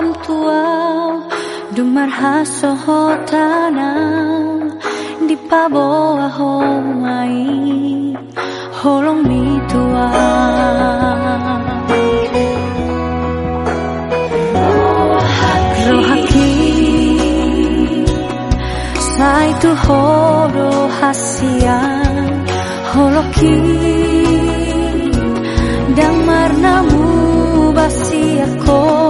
roham tua dumar haso hotana di paboa homai holong mi tua. Sai tu horo hasian holoki dan marnamu basi ako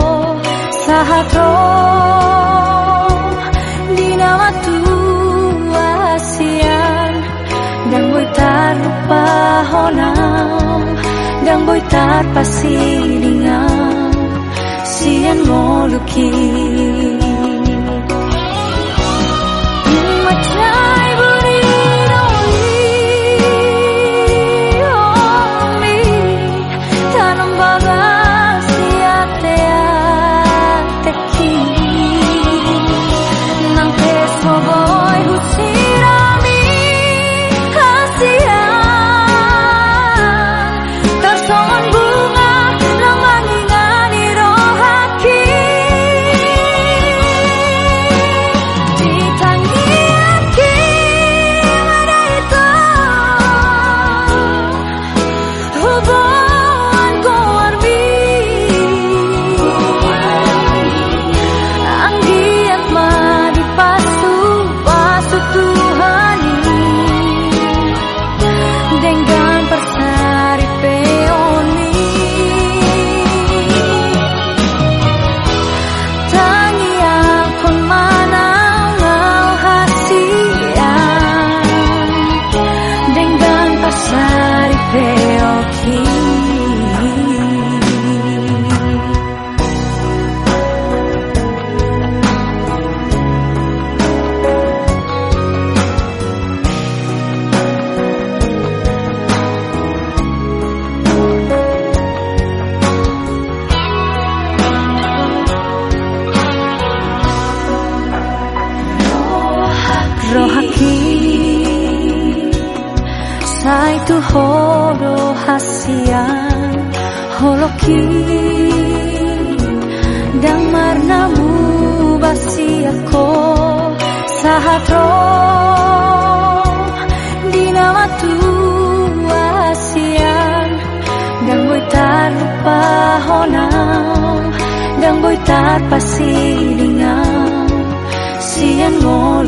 boy pasidingan sian mo luki hasian holoki dan marnamu basi ako sahatro di nama tua hasian dan boy lupa honam dan boy pasidingan sian mo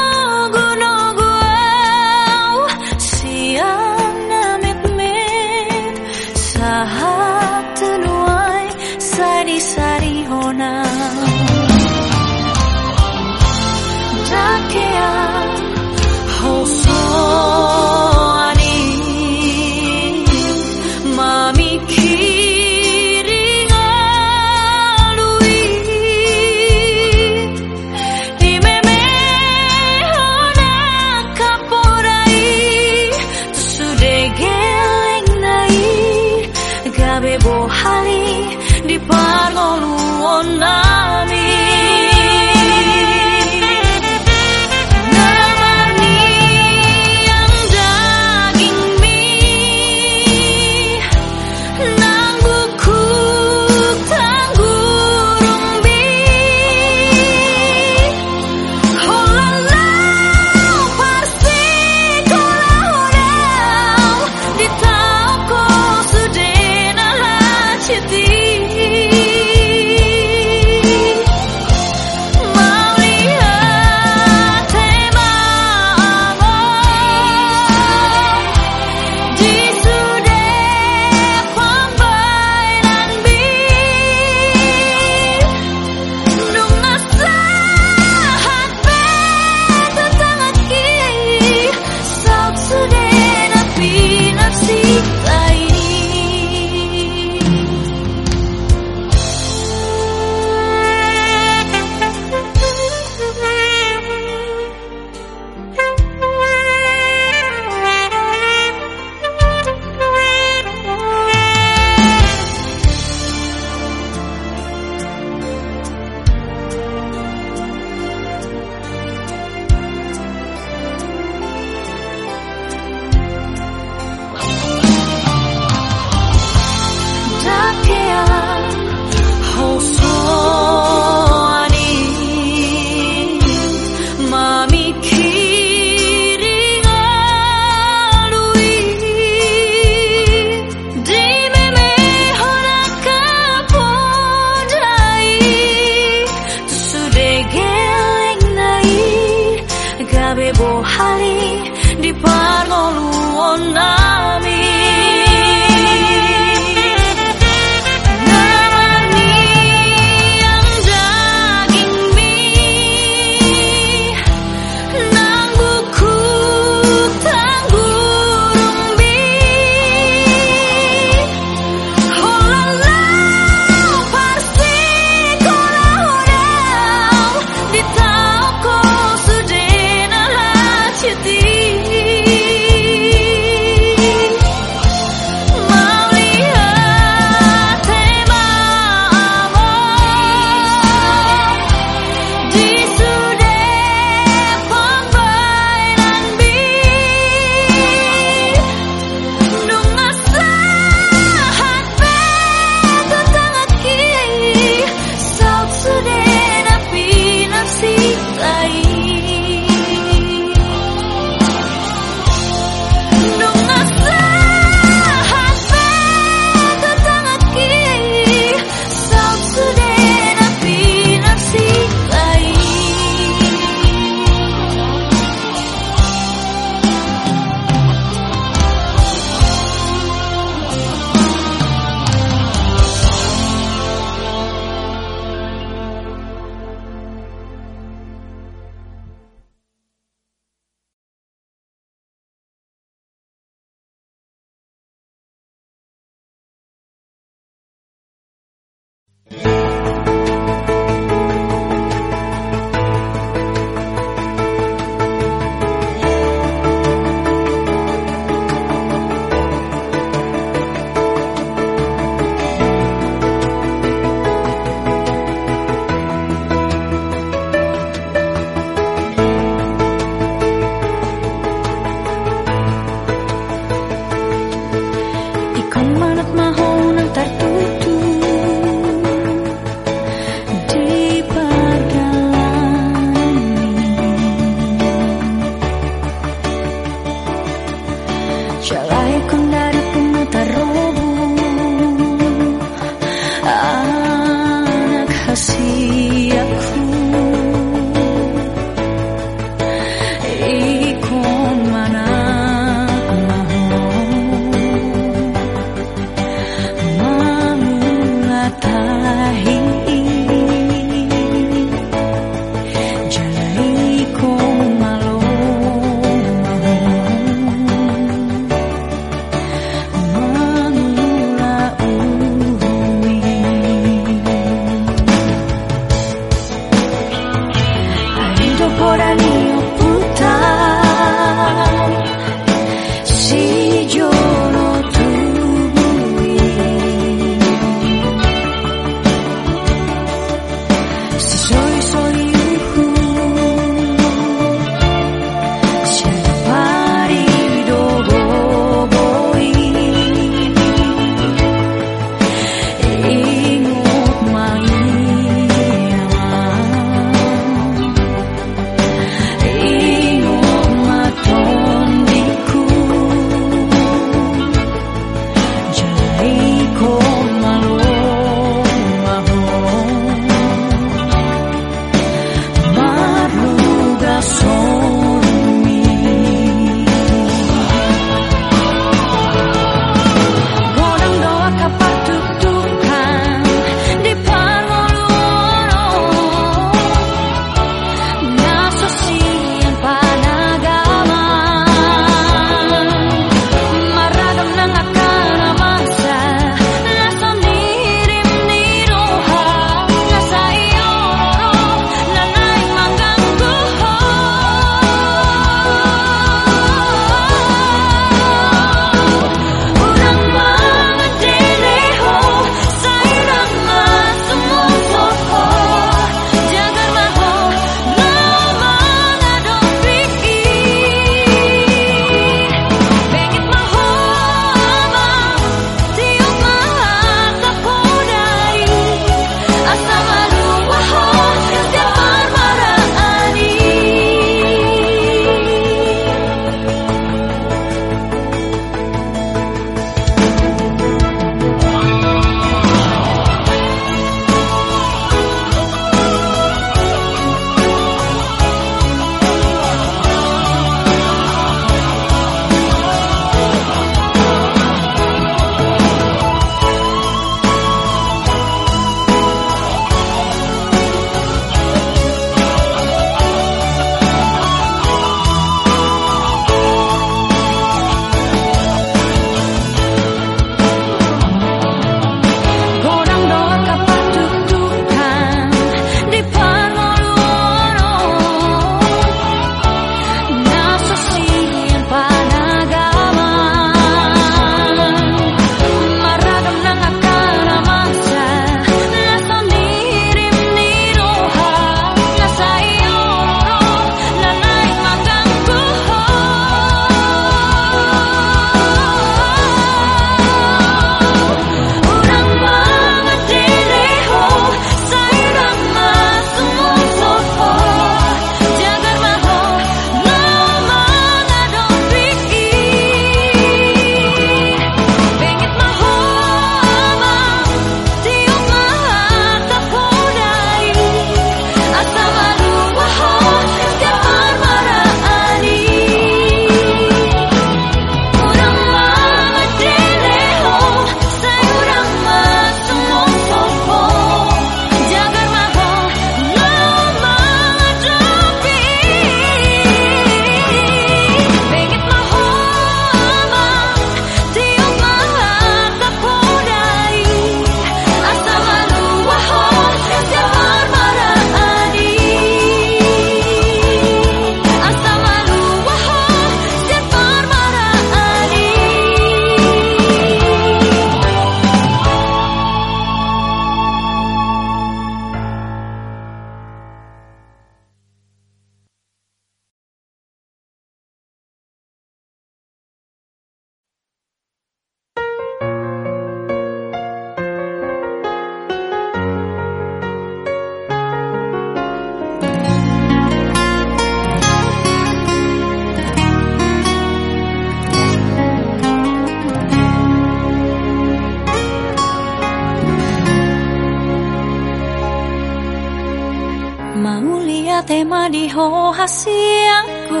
ho hasiaku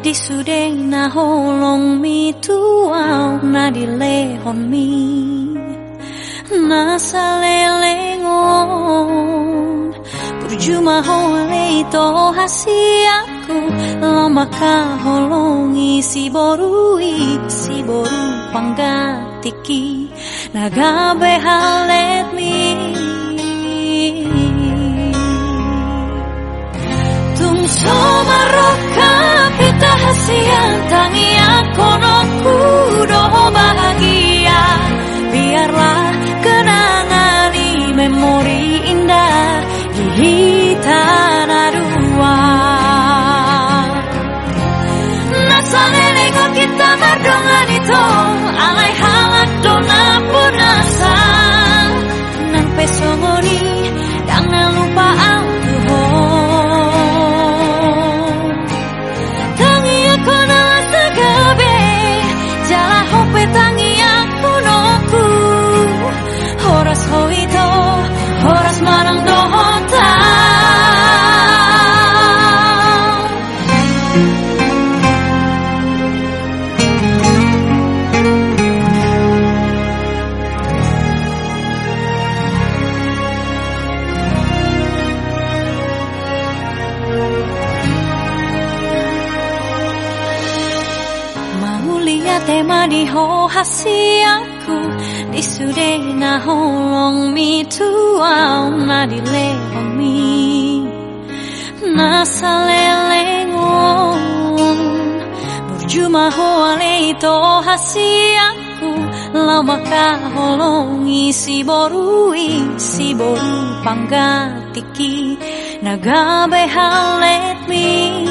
di sude na holong mi tuau na di lehon mi. Na salelengon Perjuma hole to hasiaku. Lama ka holongi si borui si boru panggatiki nagabe halet mi Somaroka kita hasian tangi aku kudo bahagia. Biarlah kenangan di memori indah di tanah dua kita mardongan itu Alai to hasiaku lama ka holongi si borui si boru panggatiki nagabe halet mi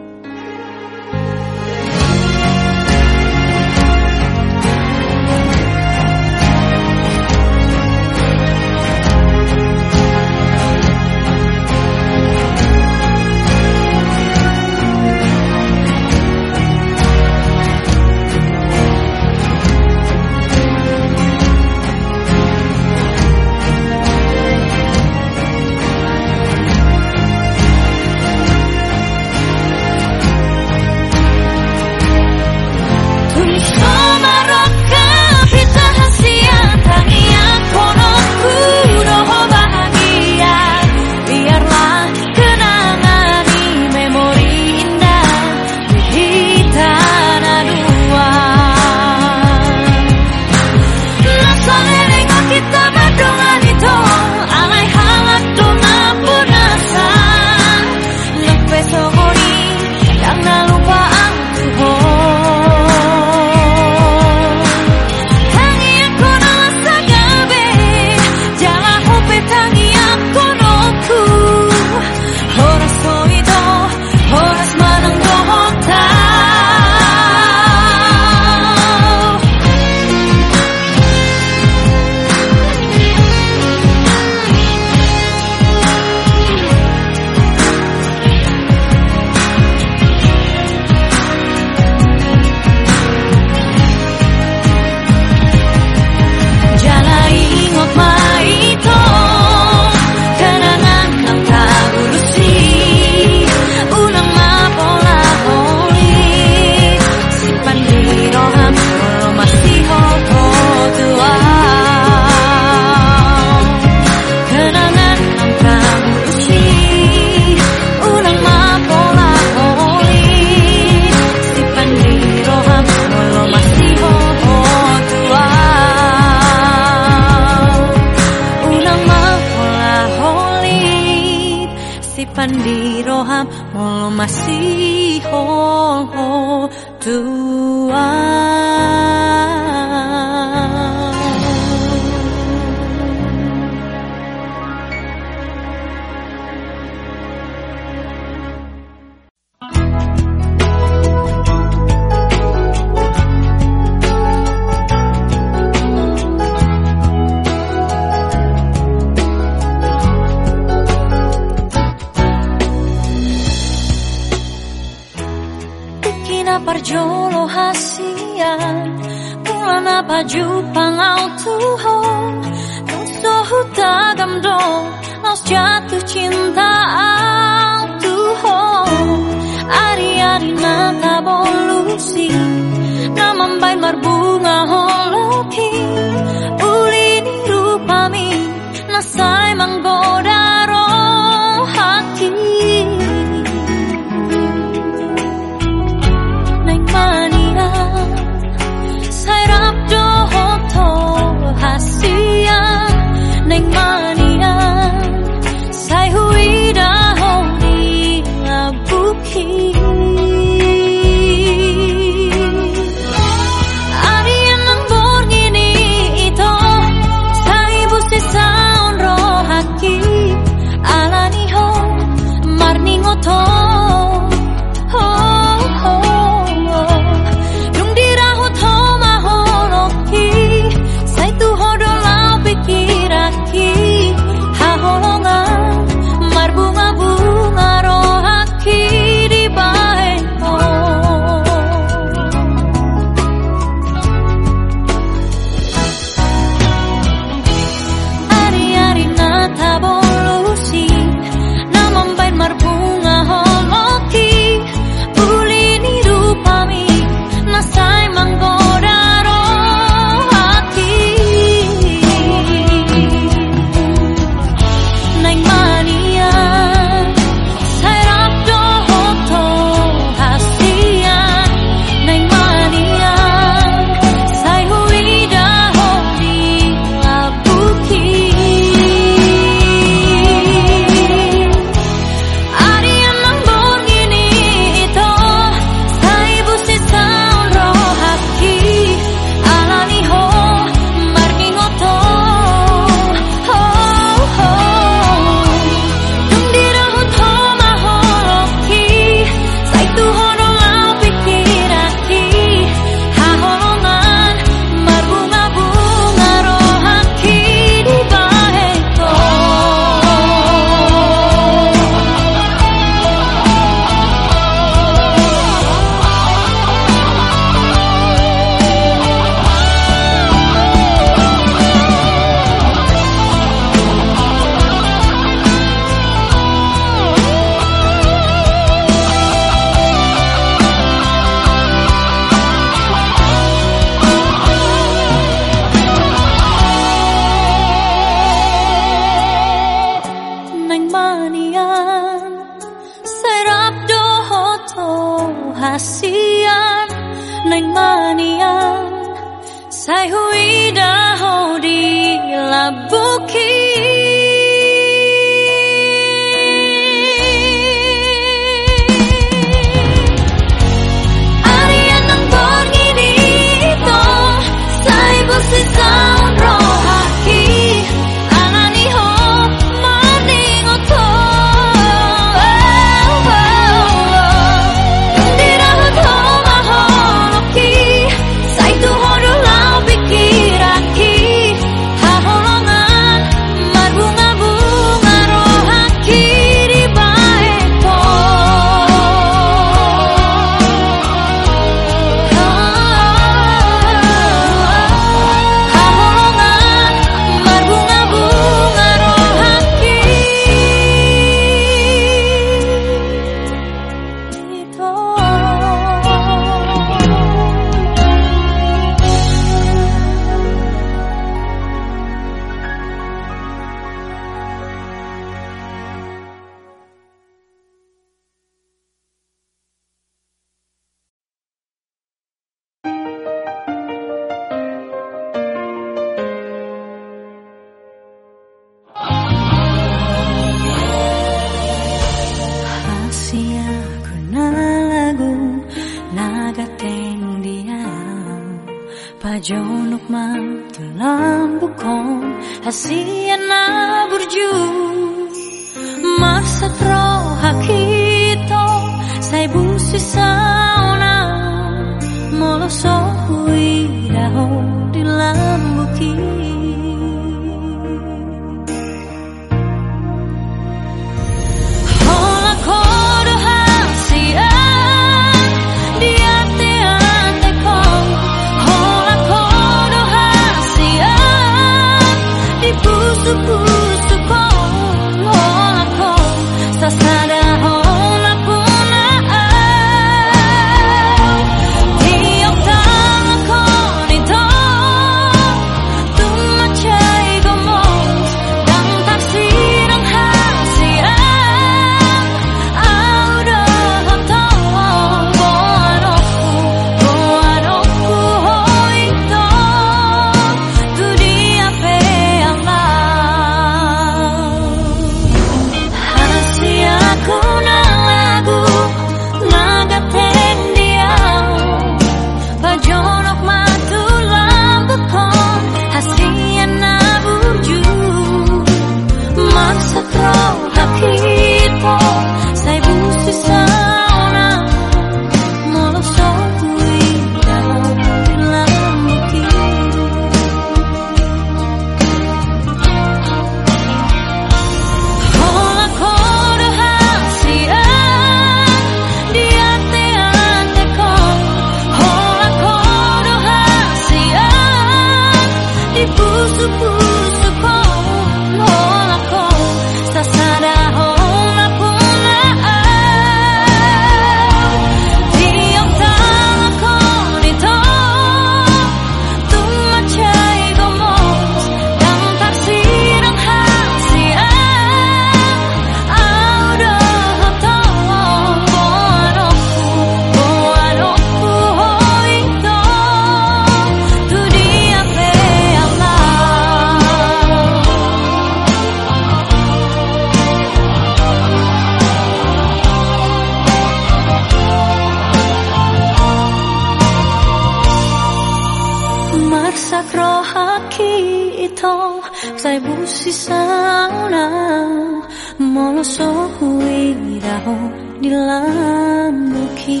số huy đào đi làm một khi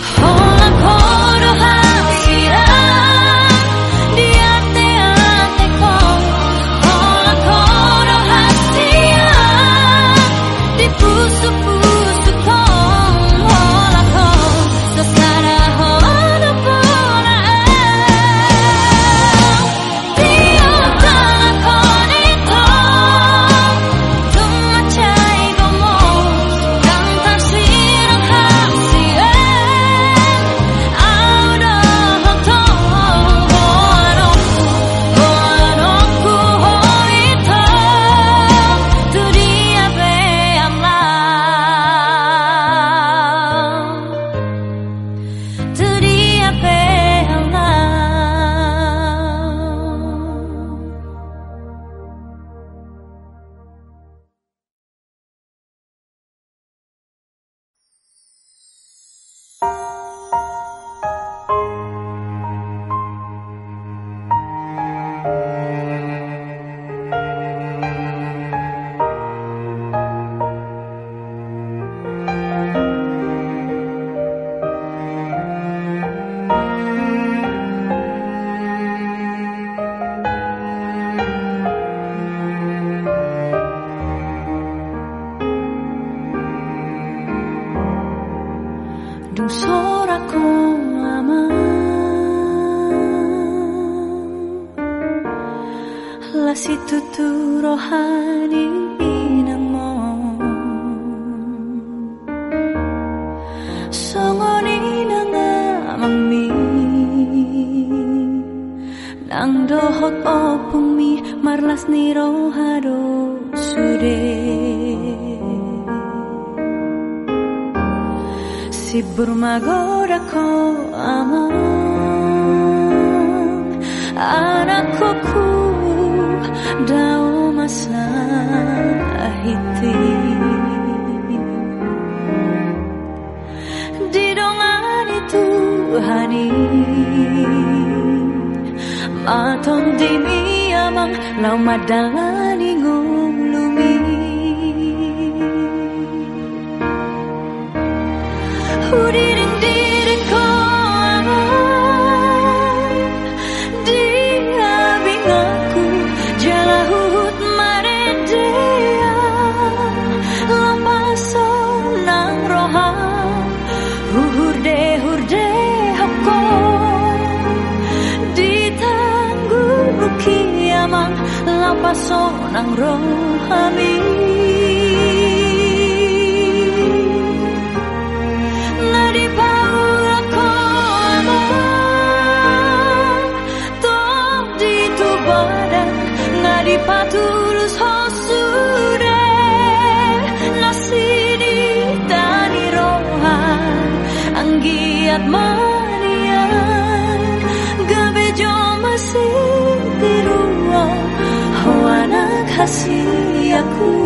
họ là khó Manakoku dau masa di Didongan itu hani Maton dimi amang lau madalani ngulumi pasok ng rohani rahasia ku